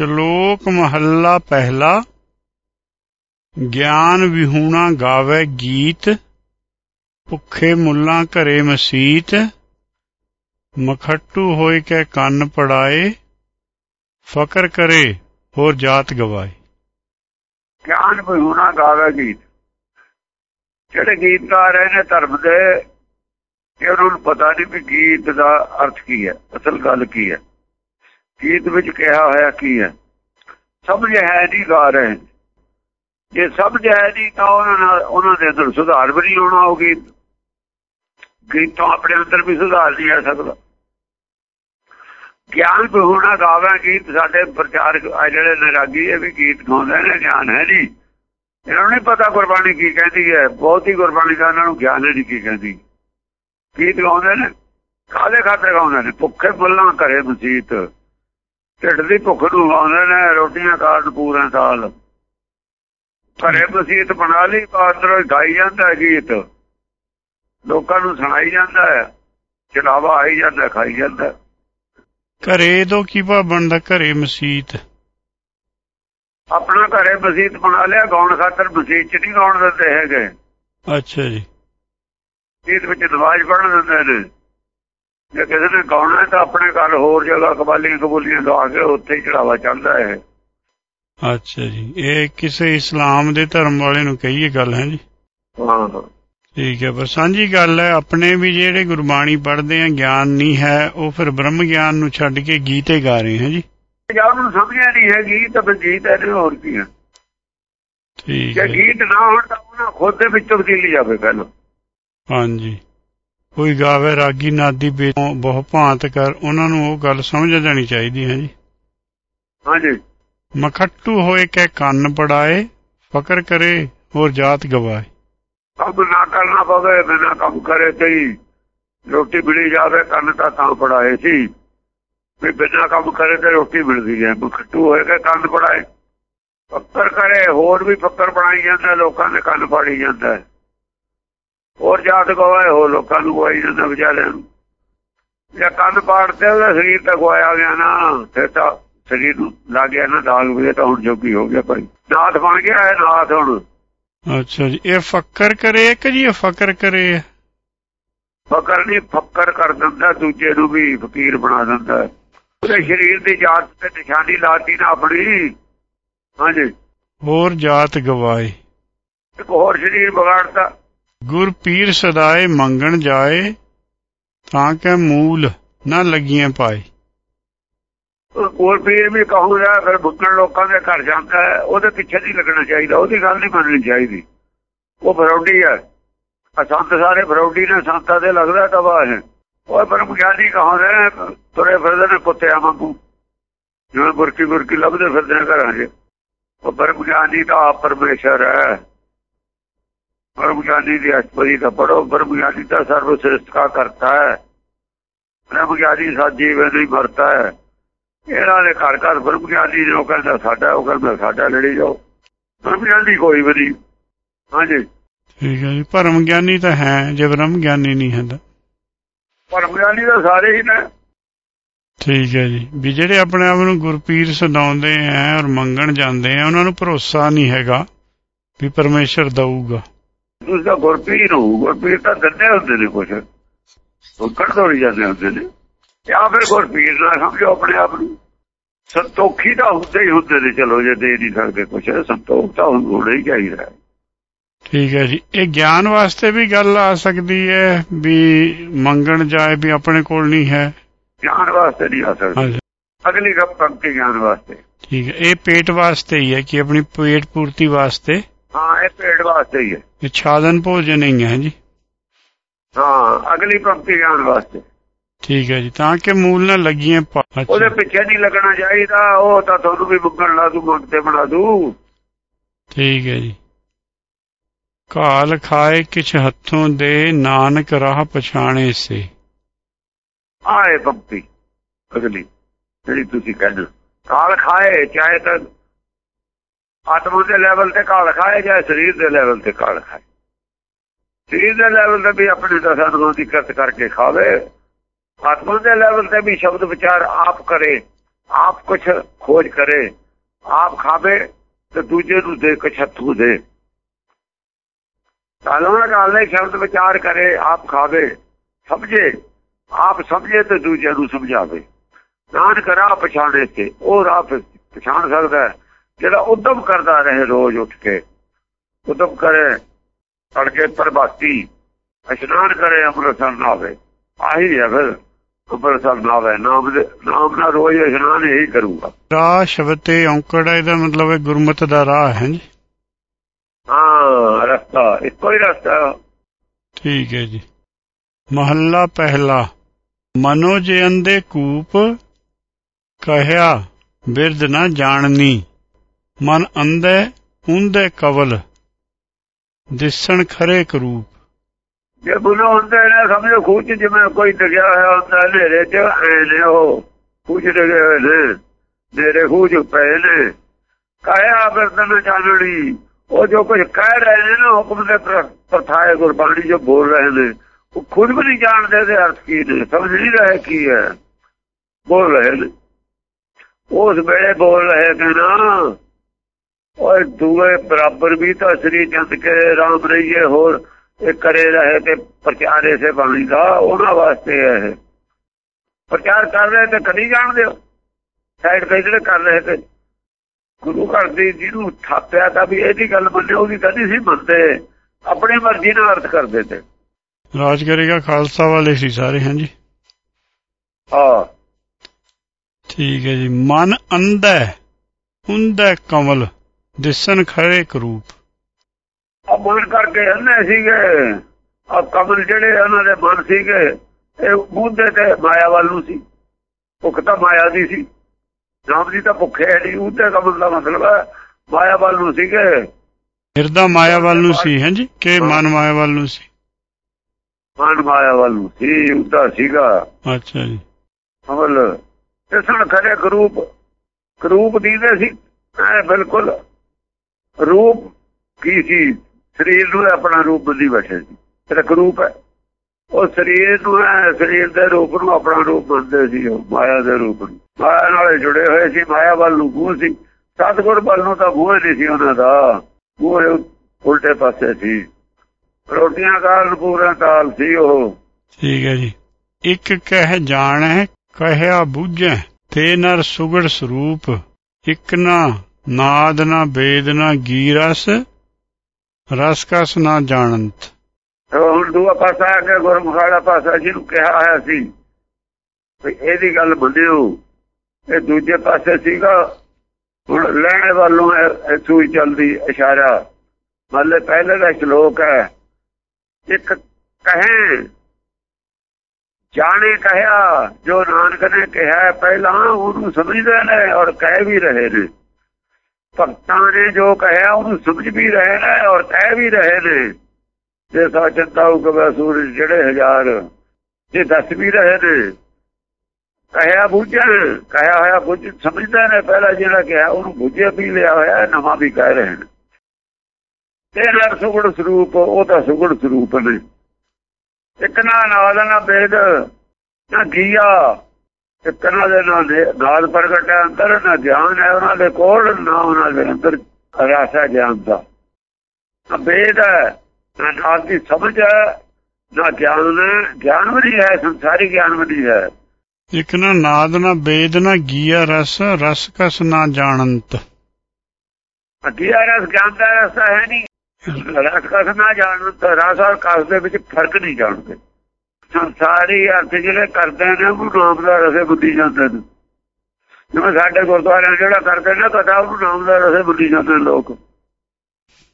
ਸ਼ਲੋਕ ਮਹੱਲਾ ਪਹਿਲਾ, ਗਿਆਨ ਵਿਹੂਣਾ ਗਾਵੇ ਗੀਤ, ਭੁੱਖੇ ਮੁੱਲਾਂ ਘਰੇ ਮਸੀਤ, ਮਖੱਟੂ ਹੋਏ ਕੇ ਕੰਨ ਪੜਾਏ, ਫਕਰ ਕਰੇ ਹੋਰ ਜਾਤ ਗਵਾਏ। ਗਿਆਨ ਵਿਹੂਣਾ ਗਾਵੇ ਗੀਤ। ਜਿਹੜੇ ਗੀਤਕਾਰ ਰਹੇ ਨੇ ਧਰਮ ਦੇ, ਇਹ ਨੂੰ ਪਤਾ ਨਹੀਂ ਵੀ ਗੀਤ ਦਾ ਅਰਥ ਕੀ ਹੈ, ਅਸਲ ਗੱਲ ਕੀ ਹੈ। ਗੀਤ ਵਿੱਚ ਕਿਹਾ ਹੋਇਆ ਕੀ ਹੈ? ਸਮਝ ਹੈ ਨਹੀਂ ਗਾ ਰਹੇ ਜੇ ਸਮਝ ਹੈ ਨਹੀਂ ਤਾਂ ਉਹਨਾਂ ਨਾਲ, ਉਹਨਾਂ ਦੇ ਅੰਦਰ ਸੁਧਾਰ ਵੀ ਨਹੀਂ ਹੋਣਾ ਉਹ ਗੀਤ। ਗੀਤ ਤੋਂ ਆਪਣੇ ਅੰਦਰ ਵੀ ਸੁਧਾਰ ਨਹੀਂ ਆ ਸਕਦਾ। ਗਿਆਨ ਵਿਹੂਣਾ ਗਾਵਾਂ ਗੀਤ, ਸਾਡੇ ਪ੍ਰਚਾਰਕ ਆ ਜਿਹੜੇ ਨਰਾਗੀ ਇਹ ਵੀ ਗੀਤ ਗਾਉਂਦੇ ਨੇ, ਗਿਆਨ ਹੈ ਨਹੀਂ ਇਹਨਾਂ ਨੂੰ ਨਹੀਂ ਪਤਾ ਗੁਰਬਾਣੀ ਕੀ ਕਹਿੰਦੀ ਹੈ। ਬਹੁਤ ਹੀ ਗੁਰਬਾਣੀ ਦਾ ਇਹਨਾਂ ਨੂੰ ਗਿਆਨ ਨਹੀਂ ਕੀ ਕਹਿੰਦੀ। ਗੀਤ ਗਾਉਂਦੇ ਨੇ ਕਾਲੇ ਖਾਤੇ ਗਾਉਂਦੇ ਨੇ? ਭੁੱਖੇ ਬੁੱਲਾਂ ਘਰੇ ਮਸੀਤ। ਢਿੱਡ ਦੀ ਭੁੱਖ ਨੂੰ ਗਾਉਂਦੇ ਨੇ ਰੋਟੀਆਂ ਕਾਰਨ ਪੂਰਾ ਸਾਲ। ਘਰੇ ਮਸੀਤ ਬਣਾ ਲਈ ਪਾਤਰੋ ਗਾਈ ਜਾਂਦਾ ਹੈ ਗੀਤ। ਲੋਕਾਂ ਨੂੰ ਸੁਣਾਈ ਜਾਂਦਾ ਹੈ ਚੜਾਵਾ ਆਈ ਜਾਂਦਾ ਖਾਈ ਜਾਂਦਾ ਘਰੇ ਤੋਂ ਕੀ ਭਾ ਬਣਦਾ ਘਰੇ ਮਸੀਤ? ਆਪਣਾ ਘਰੇ ਮਸੀਤ ਬਣਾ ਲਿਆ ਗਾਉਣ ਖਾਤਰ ਮਸੀਤ ਚ ਨਹੀਂ ਗਾਉਣ ਦਿੰਦੇ ਹੈਗੇ। ਅੱਛਾ ਜੀ। ਗੀਤ ਵਿੱਚ ਨਵਾਜ਼ ਪੜਨ ਦਿੰਦੇ ਨੇ। ਜੇ ਕਿਸੇ ਨੇ ਗਾਉਣਾ ਤਾਂ ਆਪਣੇ ਘਰ ਹੋਰ ਜਗ੍ਹਾ ਕਬਾਲੀਆਂ ਕਬੂਲੀਆਂ ਗਾ ਕੇ ਉੱਥੇ ਹੀ ਚੜਾਵਾ ਚੱਲਦਾ ਹੈ। ਅੱਛਾ ਜੀ। ਇਹ ਕਿਸੇ ਇਸਲਾਮ ਦੇ ਧਰਮ ਵਾਲੇ ਨੂੰ ਕਹੀਏ ਗੱਲ ਹੈ ਜੀ? ਹਾਂ। ਠੀਕ ਹੈ ਪਰ ਸਾਂਝੀ ਗੱਲ ਹੈ ਆਪਣੇ ਵੀ ਜਿਹੜੇ ਗੁਰਬਾਣੀ ਪੜ੍ਹਦੇ ਆ ਗਿਆਨ ਨਹੀਂ ਹੈ ਉਹ ਫਿਰ ਬ੍ਰਹਮ ਗਿਆਨ ਨੂੰ ਛੱਡ ਕੇ ਗੀਤੇ ਗਾ ਰਹੇ ਹੈ ਜੀ? ਜਾਂ ਉਹਨੂੰ ਸਮਝਿਆ ਨਹੀਂ ਹੈਗੀ ਤਾਂ ਫਿਰ ਗੀਤ ਇਹਦੇ ਹੋਰ ਕੀ ਹੈ? ਠੀਕ ਜੇ ਹੈ। ਗੀਤ ਨਾ ਹੋਣ ਤਾਂ ਉਹਨਾਂ ਖੁਦ ਦੇ ਵਿੱਚ ਤਬਦੀਲੀ ਜਾਵੇ ਪਹਿਲਾਂ। ਹਾਂਜੀ। ਕੋਈ ਗਾਵੇ ਰਾਗੀ ਨਾਦੀ ਬੇ ਬਹੁ ਭਾਂਤ ਕਰ ਉਹਨਾਂ ਨੂੰ ਉਹ ਗੱਲ ਸਮਝ ਜਾਣੀ ਚਾਹੀਦੀ ਹੈ ਜੀ। ਹਾਂਜੀ। ਮਖੱਟੂ ਹੋਏ ਕੇ ਕੰਨ ਪੜਾਏ ਫਕਰ ਕਰੇ ਹੋਰ ਜਾਤ ਗਵਾਏ। ਕੰਮ ਨਾ ਕਰਨਾ ਪਵੇ ਬਿਨਾ ਕੰਮ ਕਰੇ ਤੇ ਰੋਟੀ ਮਿਲੀ ਜਾਵੇ ਕੰਨ ਤਾਂ ਤਾਂ ਪੜਾਏ ਸੀ। ਵੀ ਬਿਨਾ ਕੰਮ ਕਰੇ ਤੇ ਰੋਟੀ ਮਿਲਦੀ ਹੈ। ਮਖੱਟੂ ਹੋਏ ਕੇ ਕੰਨ ਪੜਾਏ। ਫੱਕਰ ਕਰੇ ਹੋਰ ਵੀ ਫੱਕਰ ਬਣਾਈ ਜਾਂਦਾ ਲੋਕਾਂ ਦੇ ਕੰਨ ਫਾੜੀ ਜਾਂਦਾ। ਹੈ। ਹੋਰ ਜਾਤ ਗਵਾਏ ਹੋਰ ਲੋਕਾਂ ਨੂੰ ਗਵਾਈ ਜਾਂਦਾ ਵਿਚਾਰਿਆਂ ਨੂੰ। ਜੇ ਕੰਨ ਪਾੜਦੇ ਉਹਦਾ ਸਰੀਰ ਤਾਂ ਗਵਾਇਆ ਗਿਆ ਨਾ ਫਿਰ ਤਾਂ ਸਰੀਰ ਨੂੰ ਲੱਗ ਗਿਆ ਨਾ ਦਾਗ ਵੀ ਤਾਂ ਹੁਣ ਜੋਗੀ ਹੋ ਗਿਆ ਭਾਈ। ਨਾਥ ਬਣ ਗਿਆ ਹੈ ਨਾਥ ਹੁਣ। ਅੱਛਾ ਜੀ ਇਹ ਫਕਰ ਕਰੇ ਕਿ ਜੀ ਇਹ ਫਕਰ ਕਰੇ? ਹੈ? ਫਕਰ ਨਹੀਂ ਫੱਕਰ ਕਰ ਦਿੰਦਾ ਦੂਜੇ ਨੂੰ ਵੀ ਫਕੀਰ ਬਣਾ ਦਿੰਦਾ। ਉਹਦੇ ਸਰੀਰ ਦੀ ਜਾਤ ਤੇ ਨਿਸ਼ਾਨੀ ਲਾਤੀ ਨਾ ਆਪਣੀ। ਹਾਂਜੀ। ਹੋਰ ਜਾਤ ਗਵਾਏ। ਇੱਕ ਹੋਰ ਸਰੀਰ ਵਿਗਾੜਦਾ ਗੁਰ ਪੀਰ ਸਦਾਏ ਮੰਗਣ ਜਾਏ, ਤਾਂ ਕਿ ਮੂਲ ਨਾ ਲੱਗੀਆਂ ਪਾਏ। ਹੋਰ ਪੀਰ ਵੀ ਕਹੂਗਾ ਫਿਰ ਬੁੱਕਣ ਲੋਕਾਂ ਦੇ ਘਰ ਜਾਂਦਾ ਹੈ, ਉਹਦੇ ਪਿੱਛੇ ਨਹੀਂ ਲੱਗਣਾ ਚਾਹੀਦਾ, ਉਹਦੀ ਗੱਲ ਨਹੀਂ ਮੰਨਣੀ ਚਾਹੀਦੀ। ਉਹ ਫਰੌਡੀ ਹੈ। ਆ ਸਾਰੇ ਫਰੌਡੀ ਨੇ, ਸੰਤਾਂ ਦੇ ਲੱਗਦਾ ਤਬਾਹ ਹੈ ਉਹ ਬ੍ਰਹਮ ਗਿਆਨੀ ਕਹਾਉਂਦੇ ਨੇ, ਤੁਰੇ ਫਿਰਦੇ ਨੇ ਕੁੱਤਿਆਂ ਵਾਂਗੂ। ਜਿਵੇਂ ਗੁਰਕੀ ਗੁਰਕੀ ਲੱਭਦੇ ਫਿਰਦੇ ਨੇ ਘਰਾਂ 'ਚ। ਉਹ ਬ੍ਰਹਮ ਗਿਆਨੀ ਤਾਂ ਆਪ ਪਰਮੇਸ਼ਰ ਹੈ। ਬ੍ਰਹਮ ਗਿਆਨੀ ਦੀ ਅਸਪਰੀ ਦਾ ਪੜੋ ਬ੍ਰਹਮ ਗਿਆਨੀ ਦਾ ਸਰਵ ਸ੍ਰਿਸ਼ਟ ਕਾ ਕਰਤਾ ਹੈ। ਬ੍ਰਹਮ ਗਿਆਨੀ ਸਾਜੀ ਵੇ ਨਹੀਂ ਮਰਤਾ ਹੈ। ਇਹਨਾਂ ਦੇ ਘਰ ਘਰ ਬ੍ਰਹਮ ਗਿਆਨੀ ਜੋ ਕਹਿੰਦਾ ਸਾਡਾ ਉਹ ਕਹਿੰਦਾ ਸਾਡਾ ਲੜੀ ਜਾਓ। ਬ੍ਰਹਮ ਗਿਆਨੀ ਕੋਈ ਵੀ ਨਹੀਂ। ਹਾਂਜੀ। ਠੀਕ ਹੈ ਜੀ। ਭਰਮ ਗਿਆਨੀ ਤਾਂ ਹੈ ਜੇ ਬ੍ਰਹਮ ਗਿਆਨੀ ਨਹੀਂ ਹੈ ਤਾਂ ਬ੍ਰਹਮ ਗਿਆਨੀ ਤਾਂ ਸਾਰੇ ਹੀ ਨੇ। ਠੀਕ ਹੈ ਜੀ। ਵੀ ਜਿਹੜੇ ਆਪਣੇ ਆਪ ਨੂੰ ਗੁਰਪੀਰ ਸਦਾਉਂਦੇ ਆ ਔਰ ਮੰਗਣ ਜਾਂਦੇ ਆ ਉਹਨਾਂ ਨੂੰ ਭਰੋਸਾ ਨਹੀਂ ਹੈਗਾ ਵੀ ਪਰਮੇਸ਼ਰ ਦਊਗਾ। ਤੁਸੀਂ ਤਾਂ ਗੁਰਪੀਰ ਹੋ ਗੁਰਪੀਰ ਤਾਂ ਦਿੰਦੇ ਹੁੰਦੇ ਨੇ ਕੁਛ। ਉੱਕੜ ਦੌੜੀ ਜਾਂਦੇ ਹੁੰਦੇ ਨੇ। ਜਾਂ ਫਿਰ ਗੁਰਪੀਰ ਨਾ ਸਮਝੋ ਆਪਣੇ ਆਪ ਨੂੰ। ਸੰਤੋਖੀ ਤਾਂ ਹੁੰਦੇ ਹੀ ਹੁੰਦੇ ਨੇ ਚਲੋ ਜੇ ਦੇ ਨਹੀਂ ਸਕਦੇ ਕੁਛ ਸੰਤੋਖ ਤਾਂ ਹੋਣਾ ਹੀ ਚਾਹੀਦਾ। ਹੈ ਠੀਕ ਹੈ ਜੀ। ਇਹ ਗਿਆਨ ਵਾਸਤੇ ਵੀ ਗੱਲ ਆ ਸਕਦੀ ਹੈ ਵੀ ਮੰਗਣ ਜਾਏ ਵੀ ਆਪਣੇ ਕੋਲ ਨਹੀਂ ਹੈ। ਗਿਆਨ ਵਾਸਤੇ ਨਹੀਂ ਆ ਸਕਦਾ। ਅਗਲੀ ਗੱਲ ਪੰਕਤੀ ਗਿਆਨ ਵਾਸਤੇ। ਠੀਕ ਹੈ। ਇਹ ਪੇਟ ਵਾਸਤੇ ਹੀ ਹੈ ਕਿ ਆਪਣੀ ਪੇਟ ਪੂਰਤੀ ਵਾਸਤੇ ਇਹ ਪੇੜ ਵਾਸਤੇ ਹੀ ਹੈ। ਇਹ ਛਾਦਨ ਭੋਜਨ ਹੀ ਹੈ ਜੀ। ਹਾਂ ਅਗਲੀ ਪੰਕਤੀ ਗਿਆਨ ਵਾਸਤੇ। ਠੀਕ ਹੈ ਜੀ ਤਾਂ ਕਿ ਮੂਲ ਨਾ ਲੱਗੀਆਂ ਪਾ- ਉਹਦੇ ਪਿੱਛੇ ਨਹੀਂ ਲੱਗਣਾ ਚਾਹੀਦਾ ਉਹ ਤਾਂ ਤੁਹਾਨੂੰ ਵੀ ਮੰਗਣ ਲਾ ਦੂ ਮੰਗਤੇ ਬਣਾ ਦੂ। ਠੀਕ ਹੈ ਜੀ। ਕਾਲ ਖਾਏ ਕਿਛ ਹੱਥੋਂ ਦੇ ਨਾਨਕ ਰਾਹ ਪਛਾਣੇ ਸੇ। ਆਏ ਪੰਕਤੀ ਅਗਲੀ ਜਿਹੜੀ ਤੁਸੀਂ ਕਹਿੰਦੇ। ਕਾਲ ਖਾਏ ਚਾਹੇ ਤਾਂ ਆਤਮਾ ਦੇ ਲੈਵਲ ਤੇ ਕਾਲ ਖਾਏ ਜਾਂ ਸਰੀਰ ਦੇ ਲੈਵਲ ਤੇ ਕਾਲ ਖਾਏ ਸਰੀਰ ਦੇ ਲੈਵਲ ਤੇ ਵੀ ਆਪਣੀ ਦਸਾਂ ਨੂੰ ਦੀ ਕਰਤ ਕਰਕੇ ਖਾਵੇ। ਆਤਮਾ ਦੇ ਲੈਵਲ ਤੇ ਵੀ ਸ਼ਬਦ ਵਿਚਾਰ ਆਪ ਕਰੇ, ਆਪ ਕੁਛ ਖੋਜ ਕਰੇ, ਆਪ ਖਾਵੇ ਤੇ ਦੂਜੇ ਨੂੰ ਦੇ ਕੇ ਛੱਤੂ ਦੇ। ਕਾਲੋਂ ਕਾਲੇ ਸ਼ਬਦ ਵਿਚਾਰ ਕਰੇ, ਆਪ ਖਾਵੇ, ਸਮਝੇ, ਆਪ ਸਮਝੇ ਤੇ ਦੂਜੇ ਨੂੰ ਸਮਝਾਵੇ। ਨਾਨਕ ਰਾਹ ਪਛਾਣੇ ਤੇ, ਉਹ ਰਾਹ ਪਛਾਣ ਸਕਦਾ ਜਿਹੜਾ ਉਦਮ ਕਰਦਾ ਰਹੇ ਰੋਜ਼ ਉੱਠ ਕੇ ਉਦਮ ਕਰੇ ਤੜਕੇ ਪ੍ਰਭਾਤੀ ਇਸ਼ਨਾਨ ਕਰੇ ਅੰਮ੍ਰਿਤਸਰ ਨਾਵੇ। ਆਹੀ ਹੈ ਫਿਰ ਅੰਮ੍ਰਿਤਸਰ ਨਾਵੇ। ਨਾਮ ਦੇ ਨਾਮ ਨਾਲ ਰੋਜ਼ ਇਸ਼ਨਾਨ ਹੀ ਕਰੂਗਾ। ਰਾਹ ਸ਼ਬਦ ਤੇ ਔਂਕੜ ਇਹਦਾ ਮਤਲਬ ਹੈ ਗੁਰਮਤ ਦਾ ਰਾਹ ਹੈ ਜੀ ਹਾਂ ਰਸਤਾ ਇੱਕੋ ਹੀ ਰਸਤਾ। ਠੀਕ ਹੈ ਜੀ। ਮਹੱਲਾ ਪਹਿਲਾ ਮਨੋ ਜੇ ਅੰਦੇ ਕੂਪ ਕਹਿਆ ਬਿਰਧ ਨਾ ਜਾਣਨੀ। ਮਨ ਅੰਦੇ ਉਂਦੇ ਕਵਲ, ਦਿਸਣ ਖਰੇ ਕਰੂਪ ਜੇ ਬੁਨਾ ਹੁੰਦਾ ਨਾ ਸਮਝੋ ਖੂਚ ਜਿਵੇਂ ਕੋਈ ਡਿੱਗਿਆ ਹੋਇਆ ਹੁੰਦਾ, ਹਨੇਰੇ 'ਚ ਐ ਨੇ ਉਹ ਖੂਚ ਡਿੱਗੇ ਹੋਏ ਨੇ ਨੇਰੇ ਖੂਚ ਪਏ ਨੇ। ਕਾਇਆ ਬਿਰਦਨ ਜਾਣੜੀ ਉਹ ਜੋ ਕੁਝ ਕਹਿ ਰਹੇ ਨੇ ਨਾ, ਹੁਕਮ ਦੇ ਪ੍ਰਥਾਏ ਗੁਰਬਾਣੀ ਜੋ ਬੋਲ ਰਹੇ ਨੇ, ਉਹ ਖੁਦ ਵੀ ਨਹੀਂ ਜਾਣਦੇ ਦੇ ਅਰਥ ਕੀ ਨੇ, ਸਮਝ ਨਹੀਂ ਰਹੇ ਕੀ ਹੈ। ਬੋਲ ਰਹੇ ਨੇ। ਉਸ ਵੇਲੇ ਬੋਲ ਰਹੇ ਕਿ ਨਾ ਉਹ ਦੂਏ ਬਰਾਬਰ ਵੀ ਤਾਂ ਸ੍ਰੀ ਚੰਦ ਕੇ ਰਾਮ ਰਹੀਏ ਹੋਰ ਇਹ ਕਰੇ ਰਹੇ ਤੇ ਪ੍ਰਚਾਰ ਇਸੇ ਬਾਣੀ ਦਾ ਉਹਨਾਂ ਵਾਸਤੇ ਹੈ ਪ੍ਰਚਾਰ ਕਰ ਰਹੇ ਤੇ ਕਦੀ ਜਾਣਦੇ ਹੋ ਸਾਈਡ ਤੇ ਜਿਹੜੇ ਕਰ ਰਹੇ ਤੇ ਗੁਰੂ ਘਰ ਦੀ ਜਿਹਨੂੰ ਥਾਪਿਆ ਤਾਂ ਵੀ ਇਹਦੀ ਗੱਲ ਮੰਨੇ ਉਹਦੀ ਕਦੀ ਸੀ ਮੰਨਦੇ। ਆਪਣੀ ਮਰਜ਼ੀ ਨਾਲ ਅਰਥ ਕਰਦੇ ਤੇ। ਰਾਜ ਕਰੇਗਾ ਖਾਲਸਾ ਵਾਲੇ ਸੀ ਸਾਰੇ ਹਾਂਜੀ? ਹਾਂ। ਠੀਕ ਹੈ ਜੀ। ਮਨ ਅੰਧੈ ਹੁੰਦੈ ਕਮਲ। ਦਿਸਨ ਖਰੇ ਕਰੂਪ ਆ ਮਨ ਕਰਕੇ ਅੰਨੇ ਸੀਗੇ। ਆ ਕਮਲ ਜਿਹੜੇ ਉਹਨਾਂ ਦੇ ਮਨ ਸੀਗੇ ਇਹ ਬੁੱਧੇ ਤੇ ਮਾਇਆ ਵੱਲ ਸੀ। ਭੁੱਖ ਤਾਂ ਮਾਇਆ ਦੀ ਸੀ। ਨਾਮ ਦੀ ਤਾਂ ਭੁੱਖੇ ਨਹੀਂ ਉਹਦੇ ਕਮਲ ਦਾ ਮਤਲਬ ਹੈ ਮਾਇਆ ਵੱਲ ਸੀਗੇ। ਹਿਰਦਾ ਮਾਇਆ ਵੱਲ ਸੀ ਹਾਂਜੀ ਕਿ ਮਨ ਮਾਇਆ ਵੱਲ ਸੀ? ਮਨ ਮਾਇਆ ਵੱਲ ਸੀ ਉਹਦਾ ਸੀਗਾ। ਅੱਛਾ ਜੀ। ਕਮਲ ਇਸਣ ਖਰੇ ਕਰੂਪ ਕਰੂਪ ਦੀਦੇ ਸੀ। ਐ ਬਿਲਕੁਲ ਰੂਪ ਕੀ ਸੀ? ਸਰੀਰ ਨੂੰ ਆਪਣਾ ਰੂਪ ਬੰਦੀ ਬੈਠੇ ਸੀ। ਤੇਰਾ ਕਰੂਪ ਹੈ। ਉਹ ਸਰੀਰ ਨੂੰ ਸਰੀਰ ਦੇ ਰੂਪ ਨੂੰ ਆਪਣਾ ਰੂਪ ਮੰਨਦੇ ਸੀ ਉਹ, ਮਾਇਆ ਦੇ ਰੂਪ ਨੂੰ। ਮਾਇਆ ਨਾਲ ਜੁੜੇ ਹੋਏ ਸੀ, ਮਾਇਆ ਵੱਲ ਨੂੰ ਗੂੰ ਸੀ। ਸਤਗੁਰ ਵੱਲ ਨੂੰ ਤਾਂ ਗੂੰ ਨਹੀਂ ਸੀ ਉਹਨਾਂ ਦਾ। ਗੂੰ ਉਲਟੇ ਪਾਸੇ ਸੀ। ਰੋਟੀਆਂ ਕਾਰਨ ਪੂਰਾ ਤਾਲ ਸੀ ਉਹ। ਠੀਕ ਹੈ ਜੀ। ਇੱਕ ਕਹਿ ਜਾਣੈ, ਕਹਿਆ ਬੂਝੈ, ਤੇ ਨਰ ਸੁਗੜ ਸਰੂਪ। ਇੱਕ ਨਾ ਨਾਦ ਨਾ ਬੇਦ ਨਾ ਗੀ ਰਸ ਰਸ ਕਸ ਨਾ ਜਾਣੰਤ। ਹੁਣ ਦੂਆ ਪਾਸਾ ਆ ਕੇ ਗੁਰਮੁਖਾਲਾ ਪਾਸਾ ਜਿਹਨੂੰ ਕਿਹਾ ਹੋਇਆ ਸੀ, ਵੀ ਇਹਦੀ ਗੱਲ ਮੰਨਿਓ ਇਹ ਦੂਜੇ ਪਾਸੇ ਸੀਗਾ, ਹੁਣ ਲੈਣੇ ਵੱਲੋਂ ਇਹ ਸੂਈ ਚੱਲਦੀ ਇਸ਼ਾਰਾ। ਮੱਲੇ ਪਹਿਲੇ ਦਾ ਸ਼ਲੋਕ ਹੈ, ਇੱਕ ਕਹੇ, ਜਾਣੇ ਕਹਿਆ, ਜੋ ਨਾਨਕ ਨੇ ਕਿਹਾ, ਪਹਿਲਾਂ ਉਹਨੂੰ ਸਮਝਦੇ ਨੇ ਔਰ ਕਹਿ ਵੀ ਰਹੇ ਨੇ। ਭਗਤਾਂ ਨੇ ਜੋ ਕਹਿਆ ਉਹਨੂੰ ਸਮਝ ਵੀ ਰਹੇ ਨੇ ਔਰ ਕਹਿ ਵੀ ਰਹੇ ਨੇ। ਜੇ ਸੱਚਤਾ ਉਗਵਾ ਸੂਰਜ ਜਿਹੜੇ ਹਜ਼ਾਰ, ਜੇ ਦੱਸ ਵੀ ਰਹੇ ਨੇ। ਕਹਿਆ ਬੁੱਝਣ ਕਹਿਆ ਹੋਇਆ ਬੁੱਝ, ਸਮਝਦੇ ਨੇ ਪਹਿਲਾਂ ਜਿਹੜਾ ਕਿਹਾ, ਉਹਨੂੰ ਬੁੱਝਿਆ ਵੀ ਲਿਆ ਹੋਇਆ, ਨਵਾਂ ਵੀ ਕਹਿ ਰਹੇ ਨੇ। ਤੇ ਨਰ ਸੁਗੜ ਸਰੂਪ, ਉਹ ਤਾਂ ਸੁਗੜ ਸਰੂਪ ਨੇ। ਇੱਕ ਨਾ ਨਾਦ, ਨਾ ਬੇਦ, ਨਾ ਗੀਆ ਇੱਕ ਨਾ ਦੇ ਨਾਲ ਨਾਦ ਪ੍ਰਗਟ ਹੈ ਅੰਦਰ ਨਾ ਗਿਆਨ ਹੈ ਉਹਨਾਂ ਦੇ ਕੋਲ ਨਾ ਉਹਨਾਂ ਦੇ ਅੰਦਰ ਰਾਸਾ ਗਿਆਨ ਦਾ। ਬੇਦ ਹੈ ਨਾ ਨਾਦ ਦੀ ਸਮਝ ਹੈ ਨਾ ਗਿਆਨ ਗਿਆਨ ਵੀ ਹੈ ਸੰਸਾਰੀ ਗਿਆਨ ਵੀ ਹੈ। ਇੱਕ ਨਾ ਨਾਦ ਨਾ ਬੇਦ ਨਾ ਗੀਆ ਰਸ ਰਸ ਕਸ ਨਾ ਜਾਣੰਤ। ਗੀਆ ਰਸ ਗਿਆਨ ਦਾ ਰਸਤਾ ਹੈ ਨਹੀਂ। ਰਸ ਕਸ ਨਾ ਜਾਣੰਤ ਰਸ ਔਰ ਕਸ ਦੇ ਵਿੱਚ ਫ਼ਰਕ ਨਹੀਂ ਜਾਣਦੇ। ਸੰਸਾਰੀ ਅਰਥ ਜਿਹੜੇ ਕਰਦੇ ਨੇ ਉਹ ਨਾਮ ਦਾ ਰਸੇ ਬੁੱਧੀ ਜਾਂਦੇ ਨੇ। ਜਿਵੇਂ ਸਾਡੇ ਗੁਰਦੁਆਰਿਆਂ ਜਿਹੜਾ ਕਰਦੇ ਨੇ ਕਥਾ ਉਹ ਨਾਮ ਦਾ ਰਸੇ ਬੁੱਧੀ ਜਾਂਦੇ ਲੋਕ।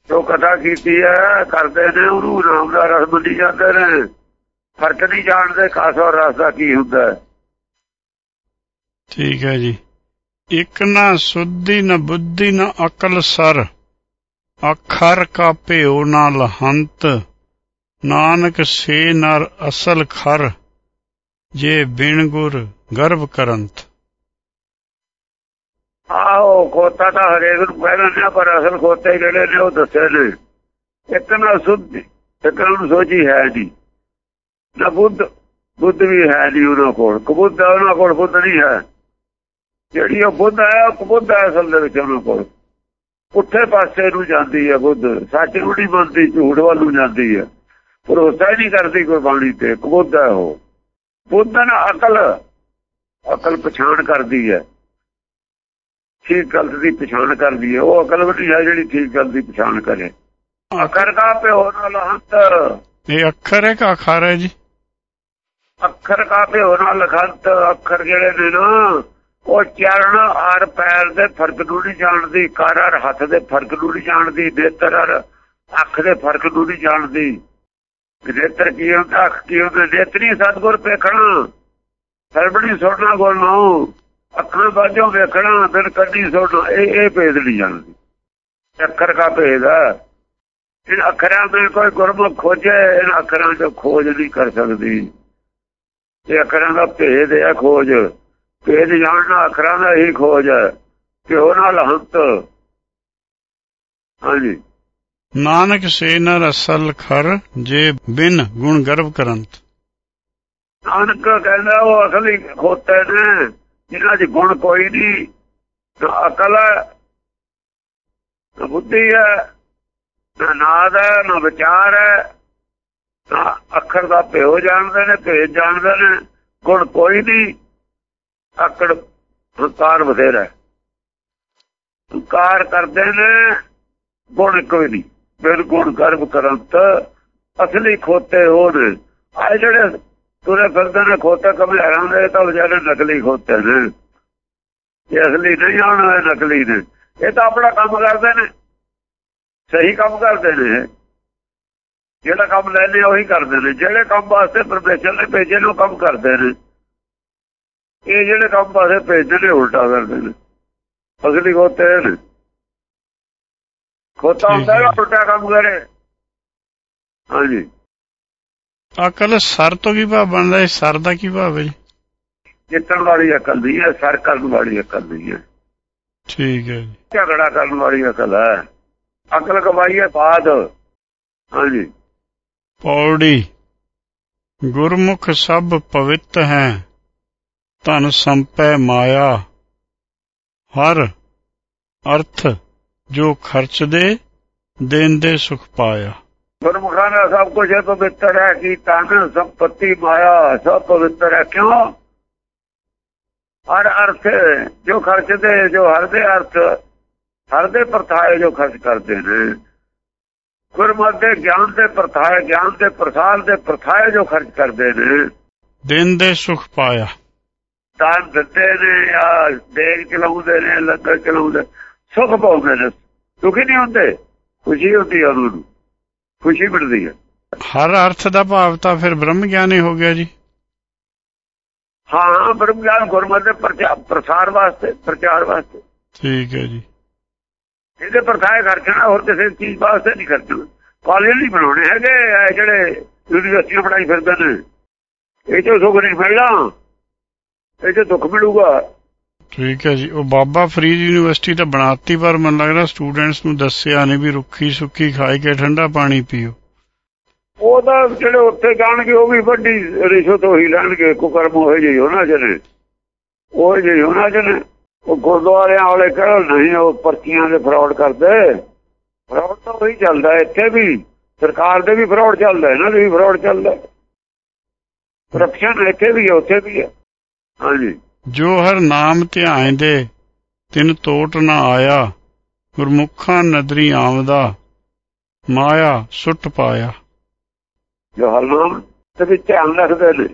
ਜੋ ਕਥਾ ਕੀਤੀ ਹੈ, ਕਰਦੇ ਨੇ, ਉਹਨੂੰ ਨਾਮ ਦਾ ਰਸ ਬੁੱਧੀ ਜਾਂਦੇ ਨੇ। ਫ਼ਰਕ ਨਹੀਂ ਜਾਣਦੇ, ਖਾਸ ਔਰ ਰਸ ਦਾ ਕੀ ਹੁੰਦਾ ਠੀਕ ਹੈ ਜੀ। ਇਕ ਨਾ ਸੁੱਧੀ, ਨਾ ਬੁੱਧੀ, ਨਾ ਅਕਲ ਸਰ। ਅੱਖਰ ਕਾ ਭਿਓ ਨਾ ਲਹੰਤ। ਨਾਨਕ ਸੇ ਨਰ ਅਸਲ ਖਰ, ਜੇ ਬਿਨ ਗੁਰ ਗਰਭ ਕਰੰਤ। ਆਹੋ, ਖੋਤਾ ਤਾਂ ਹਰੇਕ ਨੂੰ ਪਹਿਲਾਂ ਨਾ, ਪਰ ਅਸਲ ਖੋਤੇ ਜਿਹੜੇ ਨੇ, ਉਹ ਦੱਸੇ ਨੇ। ਇੱਕ ਨਾ ਸੁਧ, ਇੱਕ ਨੂੰ ਸੋਚੀ ਹੈ ਜੀ। ਨਾ ਬੁੱਧ ਬੁੱਧ ਵੀ ਹੈ ਨਹੀਂ ਉਹਨਾਂ ਕੋਲ। ਕਬੁੱਧ ਉਹਨਾਂ ਕੋਲ, ਬੁੱਧ ਨਹੀਂ ਹੈ। ਜਿਹੜੀ ਉਹ ਬੁੱਧ ਹੈ, ਉਹ ਬੁੱਧ ਹੈ ਅਸਲ ਦੇ ਵਿੱਚ ਉਹਨਾਂ ਕੋਲ। ਉੱਥੇ ਪਾਸੇ ਨੂੰ ਜਾਂਦੀ ਹੈ ਬੁੱਧ। ਸੱਚ ਨੂੰ ਨਹੀਂ ਮੰਨਦੀ ਝੂਠ ਵੱਲ ਨੂੰ ਜਾਂਦੀ ਹੈ। ਭਰੋਸਾ ਨਹੀਂ ਕਰਦੀ ਗੁਰਬਾਣੀ ਤੇ ਕਬੁੱਧ ਹੈ ਉਹ। ਬੁੱਧ ਨਾ ਅਕਲ ਅਕਲ ਪਛਾਣ ਕਰਦੀ ਹੈ। ਠੀਕ ਗਲਤ ਦੀ ਪਛਾਣ ਕਰਦੀ ਹੈ। ਉਹ ਅਕਲ ਵੀ ਹੈ ਜਿਹੜੀ ਠੀਕ ਗਲਤ ਦੀ ਪਛਾਣ ਕਰੇ। ਅਕਰ ਕਾ ਪਿਓ ਨਾਲ ਹੰਤ ਇਹ ਅੱਖਰ ਹੈ ਕਿ ਅਖਰ ਹੈ ਜੀ। ਅੱਖਰ ਕਾ ਪਿਓ ਨਾਲ ਲਖੰਤ ਅੱਖਰ ਜਿਹੜੇ ਨੇ ਨਾ ਉਹ ਚਰਨ ਔਰ ਪੈਰ ਦੇ ਫ਼ਰਕ ਨੂੰ ਨਹੀਂ ਜਾਣਦੀ ਕਰ ਔਰ ਹੱਥ ਦੇ ਫ਼ਰਕ ਨੂੰ ਨਹੀਂ ਜਾਣਦੀ ਨੇਤਰ ਔਰ ਅੱਖ ਦੇ ਫ਼ਰਕ ਨੂੰ ਨਹੀਂ ਜਾਣਦੀ। ਨੇਤਰ ਕੀ ਹੁੰਦਾ ਅੱਖ ਕੀ ਹੁੰਦਾ? ਨੇਤਰੀ ਸਤਗੁਰ ਪੇਖਣਾ ਸਰਬਣੀ ਸੁਣਨਾ ਗੋਲ ਨੂੰ। ਅੱਖਾਂ ਬਾਝੋਂ ਵੇਖਣਾ ਫਿਰ ਕੱਢੀ ਸੁਣਨਾ ਇਹ ਇਹ ਭੇਦ ਨਹੀਂ ਜਾਣਦੀ। ਅੱਖਰ ਕਾ ਭੇਦ ਹੈ ਇਹ ਅੱਖਰਾਂ ਦੇ ਕੋਈ ਗੁਰਮੁਖ ਖੋਜੇ, ਇਹਨਾਂ ਅੱਖਰਾਂ 'ਚ ਖੋਜ ਨਹੀਂ ਕਰ ਸਕਦੀ। ਇਹ ਅੱਖਰਾਂ ਦਾ ਭੇਦ ਹੈ ਖੋਜ। ਭੇਦ ਜਾਣਨਾ ਅੱਖਰਾਂ ਦਾ ਹੀ ਖੋਜ ਹੈ ਪਿਓ ਨਾਲ ਹੰਤ। ਹਾਂਜੀ। ਨਾਨਕ ਸੇ ਨਰ ਅਸਲ ਖਰ ਜੇ ਬਿਨ ਗੁਣ ਗਰਭ ਕਰੰਤ। ਨਾਨਕ ਕਹਿੰਦਾ ਉਹ ਅਸਲੀ ਖੋਤੇ ਨੇ ਜਿਨ੍ਹਾਂ 'ਚ ਗੁਣ ਕੋਈ ਨਹੀਂ। ਨਾ ਅਕਲ ਹੈ, ਨਾ ਬੁੱਧੀ ਹੈ, ਨਾ ਨਾਦ ਹੈ, ਨਾ ਵਿਚਾਰ ਹੈ ਨਾ ਅੱਖਰ ਦਾ ਪਿਓ ਜਾਣਦੇ ਨੇ ਭੇਜ ਜਾਣਦੇ ਨੇ, ਗੁਣ ਕੋਈ ਨਹੀਂ। ਅਕੜ ਹੰਕਾਰ ਬਥੇਰਾ ਹੰਕਾਰ ਕਰਦੇ ਨੇ, ਗੁਣ ਕੋਈ ਨਹੀਂ। ਬਿਲਕੁਲ ਗਰਭ ਕਰੰਤ, ਅਸਲੀ ਖੋਤੇ ਹੋਣ ਆ ਜਿਹੜੇ ਤੁਰੇ ਫਿਰਦੇ ਨੇ, ਖੋਤੇ ਕਮਿਆਰਾਂ ਦੇ ਤਾਂ ਵਿਚਾਰੇ ਨਕਲੀ ਖੋਤੇ ਨੇ। ਇਹ ਅਸਲੀ ਨਹੀਂ ਆਉਣ ਨਕਲੀ ਨੇ। ਇਹ ਤਾਂ ਆਪਣਾ ਕੰਮ ਕਰਦੇ ਨੇ। ਸਹੀ ਕੰਮ ਕਰਦੇ ਨੇ ਜਿਹੜਾ ਕੰਮ ਲੈਣੇ ਉਹੀ ਕਰਦੇ ਨੇ। ਜਿਹੜੇ ਕੰਮ ਵਾਸਤੇ ਪਰਮੇਸ਼ਰ ਨੇ ਭੇਜੇ ਨੇ, ਉਹ ਕੰਮ ਕਰਦੇ ਨੇ। ਇਹ ਜਿਹੜੇ ਕੰਮ ਵਾਸਤੇ ਭੇਜਦੇ ਨੇ ਉਲਟਾ ਕਰਦੇ ਨੇ। ਅਸਲੀ ਖੋਤੇ ਨੇ। ਉਲਟਾ ਕੰਮ ਕਰੇ ਹਾਂਜੀ। ਅਕਲ ਸਰ ਤੋਂ ਕੀ ਭਾਵ ਬਣਦਾ ਹੈ? ਸਰ ਦਾ ਕੀ ਭਾਵ ਹੈ ਜੀ? ਜਿੱਤਣ ਵਾਲੀ ਅਕਲ ਨਹੀਂ ਹੈ ਸਰ ਕਰਨ ਵਾਲੀ ਅਕਲ ਨਹੀਂ ਹੈ। ਠੀਕ ਹੈ ਜੀ। ਝਗੜਾ ਕਰਨ ਵਾਲੀ ਅਕਲ ਹੈ। ਅਕਲ ਕਮਾਈ ਹੈ ਬਾਦ। ਹਾਂਜੀ। ਪੌੜੀ। ਗੁਰਮੁਖ ਸਭ ਪਵਿੱਤ ਹੈ ਧਨ ਸੰਪੈ ਮਾਇਆ। ਹਰ ਅਰਥ ਜੋ ਖਰਚ ਦੇ ਦੇਨ ਦੇ ਸੁਖ ਪਾਇਆ। ਗੁਰਮੁਖਾਂ ਦਾ ਸਭ ਕੁਝ ਹੈ ਪਵਿੱਤਰ ਹੈ ਕੀ ਤਨ ਸੰਪਤੀ ਮਾਇਆ ਸਭ ਪਵਿੱਤਰ ਹੈ। ਕਿਉਂ? ਹਰ ਅਰਥ ਜੋ ਖਰਚਦੇ ਜੋ ਹਰ ਦੇ ਅਰਥ ਹਰ ਦੇ ਪਰਥਾਏ ਜੋ ਖਰਚ ਕਰਦੇ ਨੇ। ਗੁਰਮਤਿ ਦੇ ਗਿਆਨ ਦੇ ਪਰਥਾਏ ਗਿਆਨ ਦੇ ਪ੍ਰਸਾਦ ਦੇ ਪਰਥਾਏ ਜੋ ਖਰਚ ਕਰਦੇ ਨੇ। ਦਿਨ ਦੇ ਸੁਖ ਪਾਇਆ। ਦਾਨ ਦਿੱਤੇ ਨੇ ਆ ਦੇਖ ਚਲਾਉਂਦੇ ਨੇ ਲੰਗਰ ਚਲਾਉਂਦੇ। ਸੁਖ ਪਾਉਂਦੇ ਨੇ ਦੁਖੀ ਨਹੀਂ ਹੁੰਦੇ ਖੁਸ਼ੀ ਹੁੰਦੀ ਹੈ ਉਹਨਾਂ ਖੁਸ਼ੀ ਮਿਲਦੀ ਹੈ ਹਰ ਅਰਥ ਦਾ ਭਾਵ ਤਾਂ ਫਿਰ ਬ੍ਰਹਮ ਗਿਆਨੀ ਹੋ ਗਿਆ ਜੀ। ਹਾਂ ਬ੍ਰਹਮ ਗਿਆਨ ਗੁਰਮਤਿ ਦੇ ਪ੍ਰਸਾਰ ਵਾਸਤੇ ਪ੍ਰਚਾਰ ਵਾਸਤੇ। ਠੀਕ ਹੈ ਜੀ। ਇਹਦੇ ਪਰਥਾਏ ਖਰਚਣਾ ਹੋਰ ਕਿਸੇ ਚੀਜ਼ ਵਾਸਤੇ ਨਹੀਂ ਖਰਚਣਾ। ਕਾਲਜ ਨਹੀਂ ਬਣਾਉਣੇ ਹੈਗੇ ਜਿਹੜੇ ਯੂਨੀਵਰਸਿਟੀਆਂ ਪੜਾਈ ਫਿਰਦੇ ਨੇ। ਇਹ ਚੋਂ ਸੁੱਖ ਨਹੀਂ ਮਿਲਣਾ ਇਹ ਚੋਂ ਦੁੱਖ ਮਿਲੂਗਾ। ਠੀਕ ਹੈ ਜੀ। ਉਹ ਬਾਬਾ ਫਰੀਦ ਯੂਨੀਵਰਸਿਟੀ ਤਾਂ ਬਣਾਤੀ ਪਰ ਮੈਨੂੰ ਲੱਗਦਾ ਸਟੂਡੈਂਟਸ ਨੂੰ ਦੱਸਿਆ ਨਹੀਂ ਵੀ ਰੁੱਖੀ ਸੁੱਕੀ ਖਾਈ ਕੇ ਠੰਡਾ ਪਾਣੀ ਪੀਓ। ਉਹ ਤਾਂ ਜਿਹੜੇ ਉੱਥੇ ਜਾਣਗੇ ਉਹ ਵੀ ਵੱਡੀ ਰਿਸ਼ਵਤ ਹੋਈ ਲੈਣਗੇ ਕੁਕਰਮ ਹੋਏ ਜਿਹੀ ਉਹਨਾਂ ਜਨੇ ਉਹ ਜਿਹੀ ਉਹਨਾਂ ਜਨੇ ਉਹ ਗੁਰਦੁਆਰਿਆਂ ਵਾਲੇ ਕਹਿੰਦੇ ਨਹੀਂ ਉਹ ਪਰਚੀਆਂ ਦੇ ਫਰਾਡ ਕਰਦੇ। ਫਰਾਡ ਤਾਂ ਉਹੀ ਚੱਲਦਾ ਇੱਥੇ ਵੀ। ਸਰਕਾਰ ਦੇ ਵੀ ਫਰਾਡ ਚੱਲਦਾ ਇਹਨਾਂ ਦੇ ਵੀ ਫਰਾਡ ਚੱਲਦਾ। ਕਰਪਸ਼ਨ ਇੱਥੇ ਵੀ ਹੈ ਉੱਥੇ ਵੀ ਹੈ। ਹਾਂਜੀ। ਜੋ ਹਰ ਨਾਮ ਧਿਆਏ ਤਿਨ ਤੋਟ ਨਾ ਆਇਆ, ਗੁਰਮੁਖਾਂ ਨਦਰੀ ਆਮਦਾ ਮਾਇਆ ਸੁੱਟ ਪਾਇਆ। ਜੋ ਹਰਨਾਮ ਤੇ ਧਿਆਨ ਰੱਖਦੇ ਨੇ,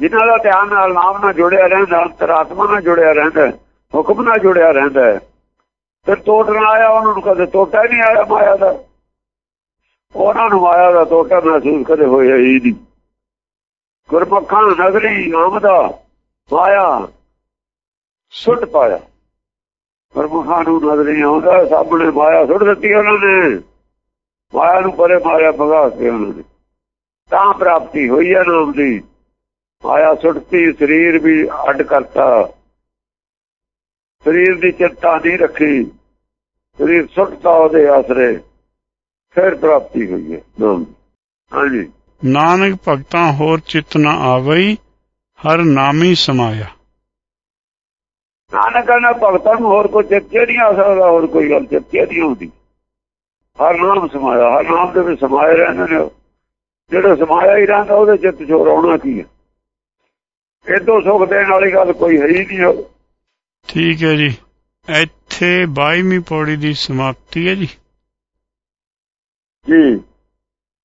ਜਿਨ੍ਹਾਂ ਦਾ ਧਿਆਨ ਨਾਲ ਨਾਮ ਨਾਲ ਜੁੜਿਆ ਰਹਿੰਦਾ ਅੰਤਰਾਤਮਾ ਨਾਲ ਜੁੜਿਆ ਰਹਿੰਦਾ, ਹੁਕਮ ਨਾਲ ਜੁੜਿਆ ਰਹਿੰਦਾ ਹੈ। ਤੋਟ ਨਾ ਆਇਆ, ਉਹਨਾਂ ਨੂੰ ਕਦੇ ਤੋਟਾ ਹੀ ਨਹੀਂ ਆਇਆ ਮਾਇਆ ਦਾ। ਉਹਨਾਂ ਨੂੰ ਮਾਇਆ ਦਾ ਤੋਟਾ ਮਹਿਸੂਸ ਕਦੇ ਹੋਇਆ ਹੀ ਨਹੀਂ। ਗੁਰਮੁਖਾਂ ਨਗਰੀ ਆਮਦਾ ਮਾਇਆ ਸੁੱਟ ਪਾਇਆ। ਗੁਰਮੁਖਾਂ ਨੂੰ ਨਗਰੀ ਆਉਂਦਾ ਸਾਹਮਣੇ ਮਾਇਆ ਸੁੱਟ ਦਿੱਤੀ ਉਹਨਾਂ ਨੇ। ਮਾਇਆ ਨੂੰ ਪਰੇ ਮਾਇਆ ਭਗਾ ਕੇ ਉਹਨਾਂ ਨੇ। ਤਾਂ ਪ੍ਰਾਪਤੀ ਹੋਈ ਹੈ ਨਾਮ ਦੀ। ਮਾਇਆ ਸੁੱਟਤੀ, ਸਰੀਰ ਵੀ ਅੱਡ ਕਰਤਾ। ਸਰੀਰ ਦੀ ਚਿੰਤਾ ਨਹੀਂ ਰੱਖੀ। ਸਰੀਰ ਸੁੱਟਤਾ ਉਹਦੇ ਆਸਰੇ। ਫਿਰ ਪ੍ਰਾਪਤੀ ਹੋਈ ਹੈ ਨਾਮ ਦੀ। ਹਾਂਜੀ। ਨਾਨਕ ਭਗਤਾਂ, ਹੋਰ ਚਿਤ ਨ ਆਵਈ। ਹਰ ਨਾਮੀ ਸਮਾਇਆ। ਨਾਨਕ ਕਹਿੰਦਾ ਭਗਤਾਂ ਨੂੰ ਹੋਰ ਕੋਈ ਚਿੱਤੇ ਨਹੀਂ ਆ ਸਕਦਾ ਹੋਰ ਕੋਈ ਗੱਲ ਚਿੱਤੇ ਨਹੀਂ ਹੁੰਦੀ। ਹਰ ਨਾਮ ਸਮਾਇਆ ਹਰ ਨਾਮ ਦੇ ਵਿੱਚ ਸਮਾਏ ਰਹਿੰਦੇ ਨੇ। ਜਿਹੜਾ ਸਮਾਇਆ ਹੀ ਰਹਿੰਦਾ ਉਹਦੇ ਚਿੱਤ ਚੋਂ ਰੌਣਾ ਕੀ ਹੈ ਇਦੋਂ ਸੁਖ ਦੇਣ ਵਾਲੀ ਗੱਲ ਕੋਈ ਹੈ ਹੀ ਨਹੀਂ ਉਹ। ਠੀਕ ਹੈ ਜੀ। ਇੱਥੇ 22ਵੀਂ ਪੌੜੀ ਦੀ ਸਮਾਪਤੀ ਹੈ ਜੀ। ਜੀ।